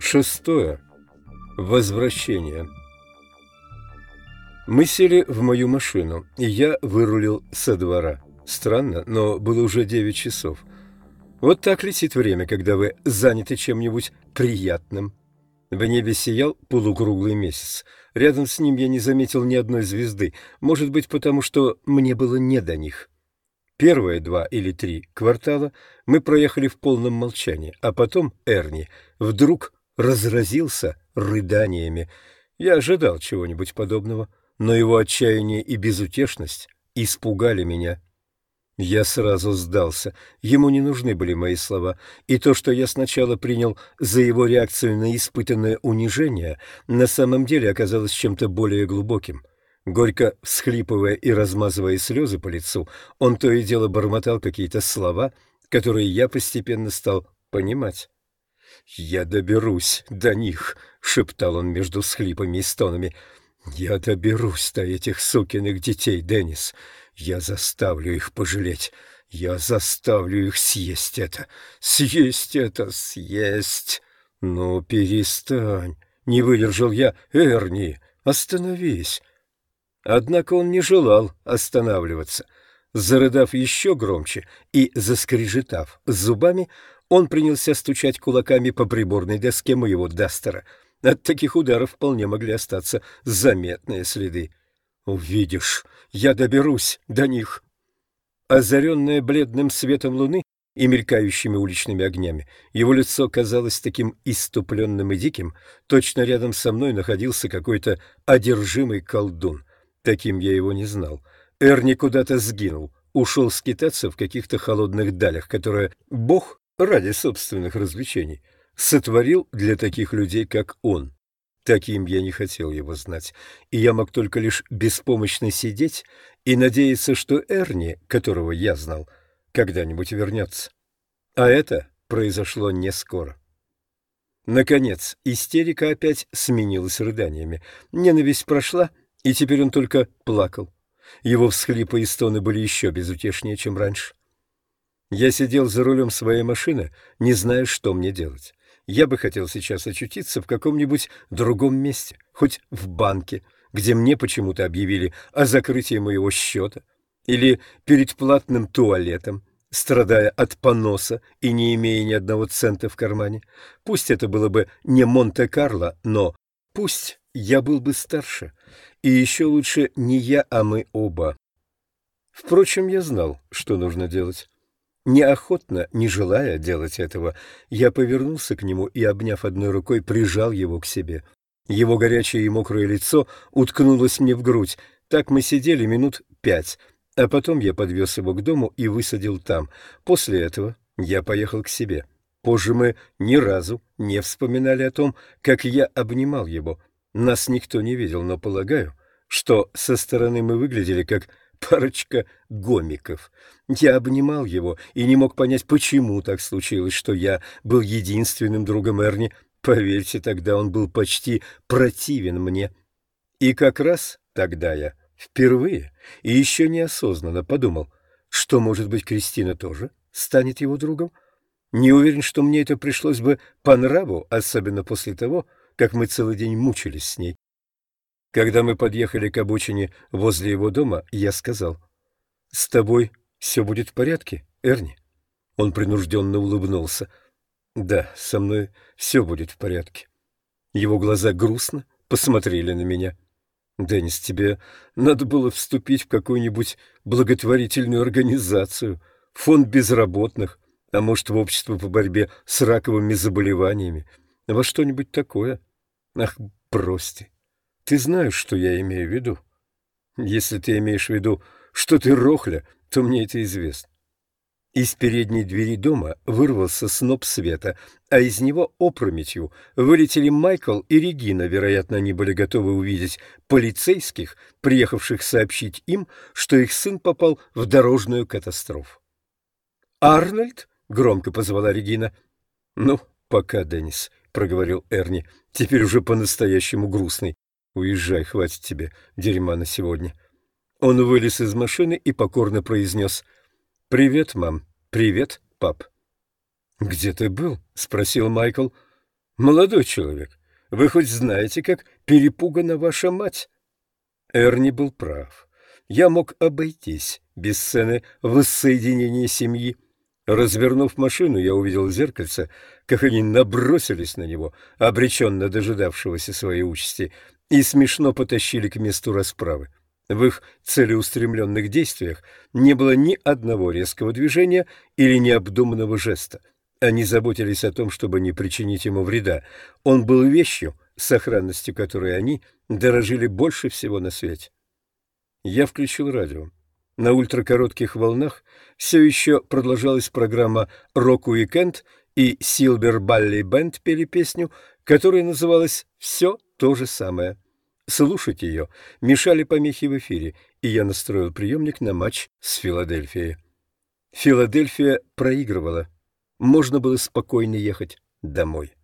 Шестое. Возвращение. Мы сели в мою машину, и я вырулил со двора. Странно, но было уже девять часов. Вот так летит время, когда вы заняты чем-нибудь приятным. В небе сиял полукруглый месяц. Рядом с ним я не заметил ни одной звезды, может быть, потому что мне было не до них. Первые два или три квартала мы проехали в полном молчании, а потом Эрни вдруг разразился рыданиями. Я ожидал чего-нибудь подобного, но его отчаяние и безутешность испугали меня. Я сразу сдался. Ему не нужны были мои слова, и то, что я сначала принял за его реакцию на испытанное унижение, на самом деле оказалось чем-то более глубоким. Горько всхлипывая и размазывая слезы по лицу, он то и дело бормотал какие-то слова, которые я постепенно стал понимать. «Я доберусь до них», — шептал он между схлипами и стонами. «Я доберусь до этих сукиных детей, Деннис. Я заставлю их пожалеть. Я заставлю их съесть это. Съесть это, съесть. Ну, перестань. Не выдержал я. Эрни, остановись». Однако он не желал останавливаться. Зарыдав еще громче и заскрежетав зубами, он принялся стучать кулаками по приборной доске моего Дастера. От таких ударов вполне могли остаться заметные следы. «Увидишь, я доберусь до них». Озаренное бледным светом луны и мелькающими уличными огнями, его лицо казалось таким иступленным и диким, точно рядом со мной находился какой-то одержимый колдун. Таким я его не знал. Эрни куда-то сгинул, ушел скитаться в каких-то холодных далях, которые Бог ради собственных развлечений, сотворил для таких людей, как он. Таким я не хотел его знать, и я мог только лишь беспомощно сидеть и надеяться, что Эрни, которого я знал, когда-нибудь вернется. А это произошло не скоро. Наконец, истерика опять сменилась рыданиями. Ненависть прошла, и теперь он только плакал. Его всхлипы и стоны были еще безутешнее, чем раньше. Я сидел за рулем своей машины, не зная, что мне делать. Я бы хотел сейчас очутиться в каком-нибудь другом месте, хоть в банке, где мне почему-то объявили о закрытии моего счета, или перед платным туалетом, страдая от поноса и не имея ни одного цента в кармане. Пусть это было бы не Монте-Карло, но пусть я был бы старше. И еще лучше не я, а мы оба. Впрочем, я знал, что нужно делать. Неохотно, не желая делать этого, я повернулся к нему и, обняв одной рукой, прижал его к себе. Его горячее и мокрое лицо уткнулось мне в грудь. Так мы сидели минут пять, а потом я подвез его к дому и высадил там. После этого я поехал к себе. Позже мы ни разу не вспоминали о том, как я обнимал его. Нас никто не видел, но полагаю, что со стороны мы выглядели как парочка гомиков. Я обнимал его и не мог понять, почему так случилось, что я был единственным другом Эрни. Поверьте, тогда он был почти противен мне. И как раз тогда я впервые и еще неосознанно подумал, что, может быть, Кристина тоже станет его другом. Не уверен, что мне это пришлось бы по нраву, особенно после того, как мы целый день мучились с ней. Когда мы подъехали к обочине возле его дома, я сказал, «С тобой все будет в порядке, Эрни?» Он принужденно улыбнулся. «Да, со мной все будет в порядке». Его глаза грустно посмотрели на меня. «Деннис, тебе надо было вступить в какую-нибудь благотворительную организацию, фонд безработных, а может, в общество по борьбе с раковыми заболеваниями, во что-нибудь такое. Ах, бросьте!» Ты знаешь, что я имею в виду? Если ты имеешь в виду, что ты рохля, то мне это известно. Из передней двери дома вырвался сноп света, а из него опрометью вылетели Майкл и Регина. Вероятно, они были готовы увидеть полицейских, приехавших сообщить им, что их сын попал в дорожную катастрофу. «Арнольд?» — громко позвала Регина. «Ну, «Пока, Деннис», — проговорил Эрни, теперь уже по-настоящему грустный. «Уезжай, хватит тебе дерьма на сегодня». Он вылез из машины и покорно произнес «Привет, мам. Привет, пап». «Где ты был?» — спросил Майкл. «Молодой человек, вы хоть знаете, как перепугана ваша мать?» Эрни был прав. Я мог обойтись без сцены воссоединения семьи. Развернув машину, я увидел в зеркальце, как они набросились на него, обреченно дожидавшегося своей участи, и смешно потащили к месту расправы. В их целеустремленных действиях не было ни одного резкого движения или необдуманного жеста. Они заботились о том, чтобы не причинить ему вреда. Он был вещью, сохранностью которой они дорожили больше всего на свете. Я включил радио. На ультракоротких волнах все еще продолжалась программа «Рок-уикенд», и Силбер Балли Бенд пели песню, которая называлась «Все то же самое». Слушать ее мешали помехи в эфире, и я настроил приемник на матч с Филадельфией. Филадельфия проигрывала. Можно было спокойно ехать домой.